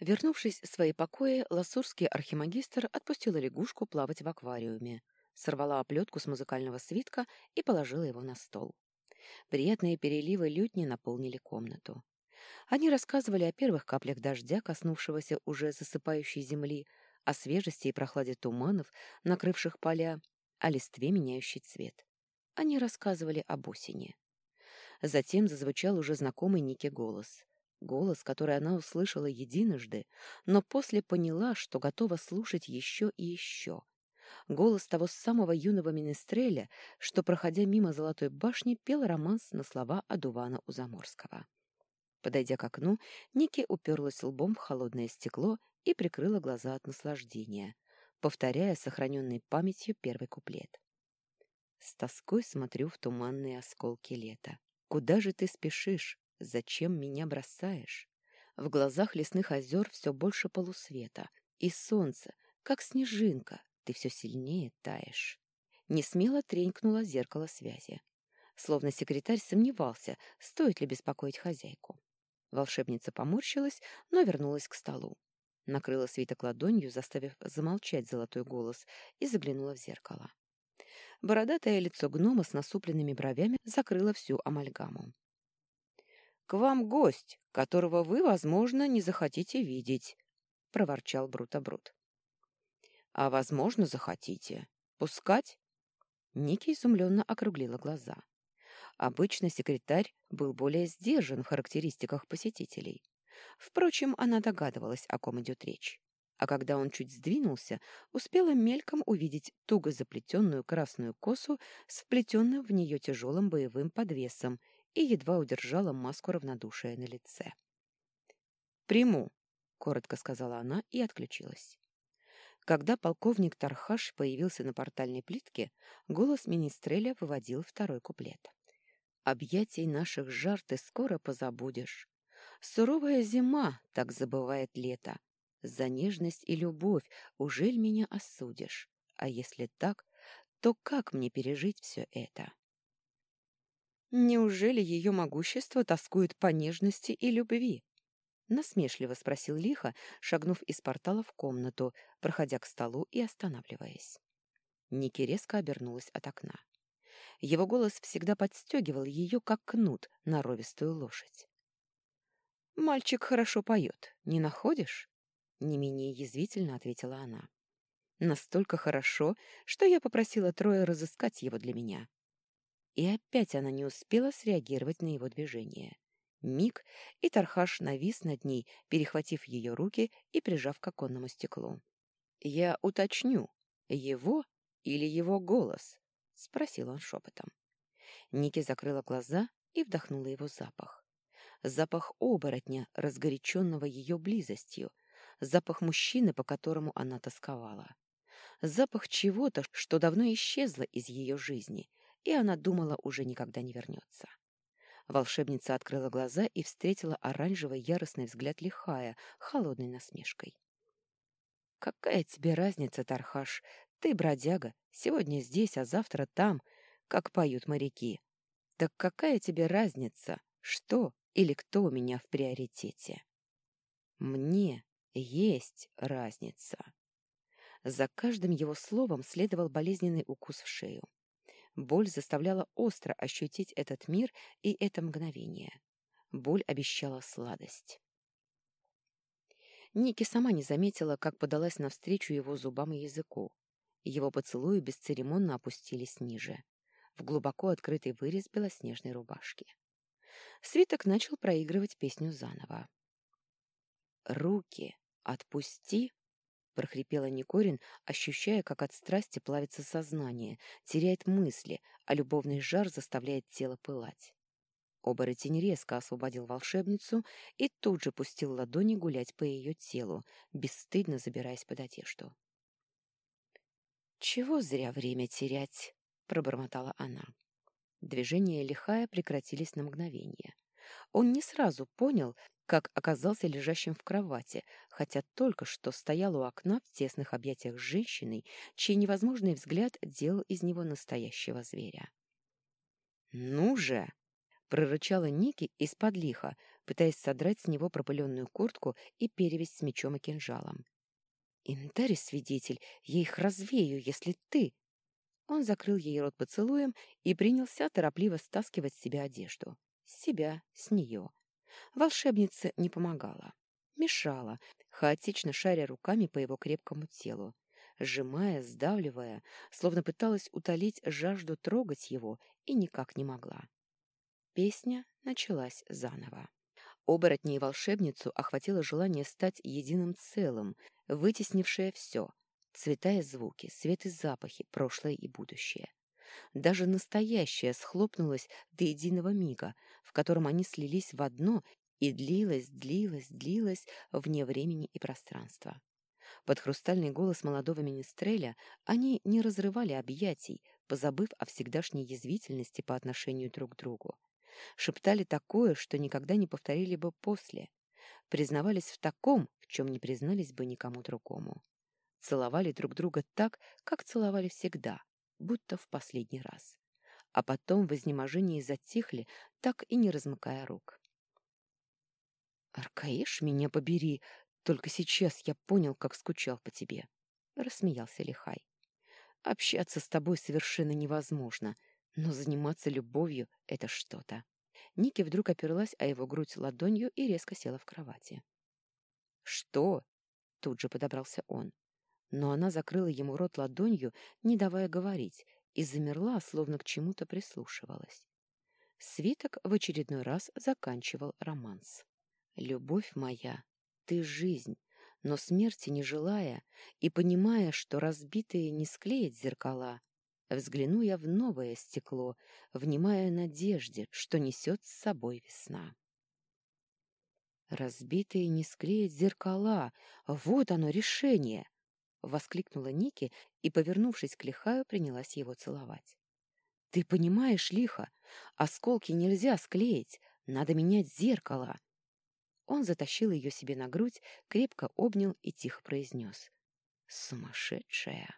Вернувшись в свои покои, лассурский архимагистр отпустила лягушку плавать в аквариуме, сорвала оплетку с музыкального свитка и положила его на стол. Приятные переливы лютни наполнили комнату. Они рассказывали о первых каплях дождя, коснувшегося уже засыпающей земли, о свежести и прохладе туманов, накрывших поля, о листве, меняющей цвет. Они рассказывали об осени. Затем зазвучал уже знакомый Нике голос. Голос, который она услышала единожды, но после поняла, что готова слушать еще и еще. Голос того самого юного министреля, что, проходя мимо Золотой башни, пел романс на слова Адувана Узаморского. Подойдя к окну, Ники уперлась лбом в холодное стекло и прикрыла глаза от наслаждения, повторяя сохраненной памятью первый куплет. С тоской смотрю в туманные осколки лета. Куда же ты спешишь? Зачем меня бросаешь? В глазах лесных озер все больше полусвета, и солнце, как снежинка, ты все сильнее таешь. Несмело тренькнуло зеркало связи. Словно секретарь сомневался, стоит ли беспокоить хозяйку. Волшебница поморщилась, но вернулась к столу. Накрыла свиток ладонью, заставив замолчать золотой голос, и заглянула в зеркало. Бородатое лицо гнома с насупленными бровями закрыло всю амальгаму. «К вам гость, которого вы, возможно, не захотите видеть», — проворчал Брутобрут. «А, возможно, захотите. Пускать?» Ники изумленно округлила глаза. Обычно секретарь был более сдержан в характеристиках посетителей. Впрочем, она догадывалась, о ком идет речь. А когда он чуть сдвинулся, успела мельком увидеть туго заплетенную красную косу с вплетенным в нее тяжелым боевым подвесом и едва удержала маску равнодушия на лице. «Приму», — коротко сказала она и отключилась. Когда полковник Тархаш появился на портальной плитке, голос министреля выводил второй куплет. «Объятий наших жар ты скоро позабудешь. Суровая зима, так забывает лето. За нежность и любовь ужель меня осудишь? А если так, то как мне пережить все это?» Неужели ее могущество тоскует по нежности и любви? Насмешливо спросил Лиха, шагнув из портала в комнату, проходя к столу и останавливаясь. Ники резко обернулась от окна. Его голос всегда подстегивал ее, как кнут, на ровистую лошадь. «Мальчик хорошо поет, не находишь?» Не менее язвительно ответила она. «Настолько хорошо, что я попросила Троя разыскать его для меня. И опять она не успела среагировать на его движение. Миг, и Тархаш навис над ней, перехватив ее руки и прижав к оконному стеклу. «Я уточню, его или его голос?» — спросил он шепотом. Ники закрыла глаза и вдохнула его запах. Запах оборотня, разгоряченного ее близостью, запах мужчины, по которому она тосковала. Запах чего-то, что давно исчезло из ее жизни и она думала, уже никогда не вернется. Волшебница открыла глаза и встретила оранжевый яростный взгляд лихая, холодной насмешкой. «Какая тебе разница, Тархаш? Ты бродяга, сегодня здесь, а завтра там, как поют моряки. Так какая тебе разница, что или кто у меня в приоритете?» «Мне есть разница». За каждым его словом следовал болезненный укус в шею. Боль заставляла остро ощутить этот мир и это мгновение. Боль обещала сладость. Ники сама не заметила, как подалась навстречу его зубам и языку. Его поцелуи бесцеремонно опустились ниже, в глубоко открытый вырез белоснежной рубашки. Свиток начал проигрывать песню заново. «Руки, отпусти!» Прохрипела Никорин, ощущая, как от страсти плавится сознание, теряет мысли, а любовный жар заставляет тело пылать. Оборотень резко освободил волшебницу и тут же пустил ладони гулять по ее телу, бесстыдно забираясь под одежду. «Чего зря время терять?» — пробормотала она. Движения лихая прекратились на мгновение. Он не сразу понял, как оказался лежащим в кровати, хотя только что стоял у окна в тесных объятиях с женщиной, чей невозможный взгляд делал из него настоящего зверя. «Ну же!» — прорычала Ники из-под лиха, пытаясь содрать с него пропыленную куртку и перевязь с мечом и кинжалом. «Интари, свидетель, я их развею, если ты...» Он закрыл ей рот поцелуем и принялся торопливо стаскивать с себя одежду. С себя, с нее. Волшебница не помогала. Мешала, хаотично шаря руками по его крепкому телу, сжимая, сдавливая, словно пыталась утолить жажду трогать его и никак не могла. Песня началась заново. Оборотней волшебницу охватило желание стать единым целым, вытеснившее все — цвета и звуки, свет и запахи, прошлое и будущее. Даже настоящее схлопнулось до единого мига, в котором они слились в одно и длилось, длилось, длилось вне времени и пространства. Под хрустальный голос молодого министреля они не разрывали объятий, позабыв о всегдашней язвительности по отношению друг к другу. Шептали такое, что никогда не повторили бы после. Признавались в таком, в чем не признались бы никому другому. Целовали друг друга так, как целовали всегда, будто в последний раз. А потом в изнеможении затихли, так и не размыкая рук. «Аркаиш, меня побери! Только сейчас я понял, как скучал по тебе!» — рассмеялся Лихай. «Общаться с тобой совершенно невозможно, но заниматься любовью — это что-то». Ники вдруг оперлась о его грудь ладонью и резко села в кровати. «Что?» — тут же подобрался он. Но она закрыла ему рот ладонью, не давая говорить, и замерла, словно к чему-то прислушивалась. Свиток в очередной раз заканчивал романс. Любовь моя, ты жизнь, но смерти не желая и понимая, что разбитые не склеить зеркала, взгляну я в новое стекло, внимая надежде, что несет с собой весна. «Разбитые не склеить зеркала! Вот оно решение!» — воскликнула Ники и, повернувшись к Лихаю, принялась его целовать. «Ты понимаешь, Лиха, осколки нельзя склеить, надо менять зеркало!» Он затащил ее себе на грудь, крепко обнял и тихо произнес. «Сумасшедшая!»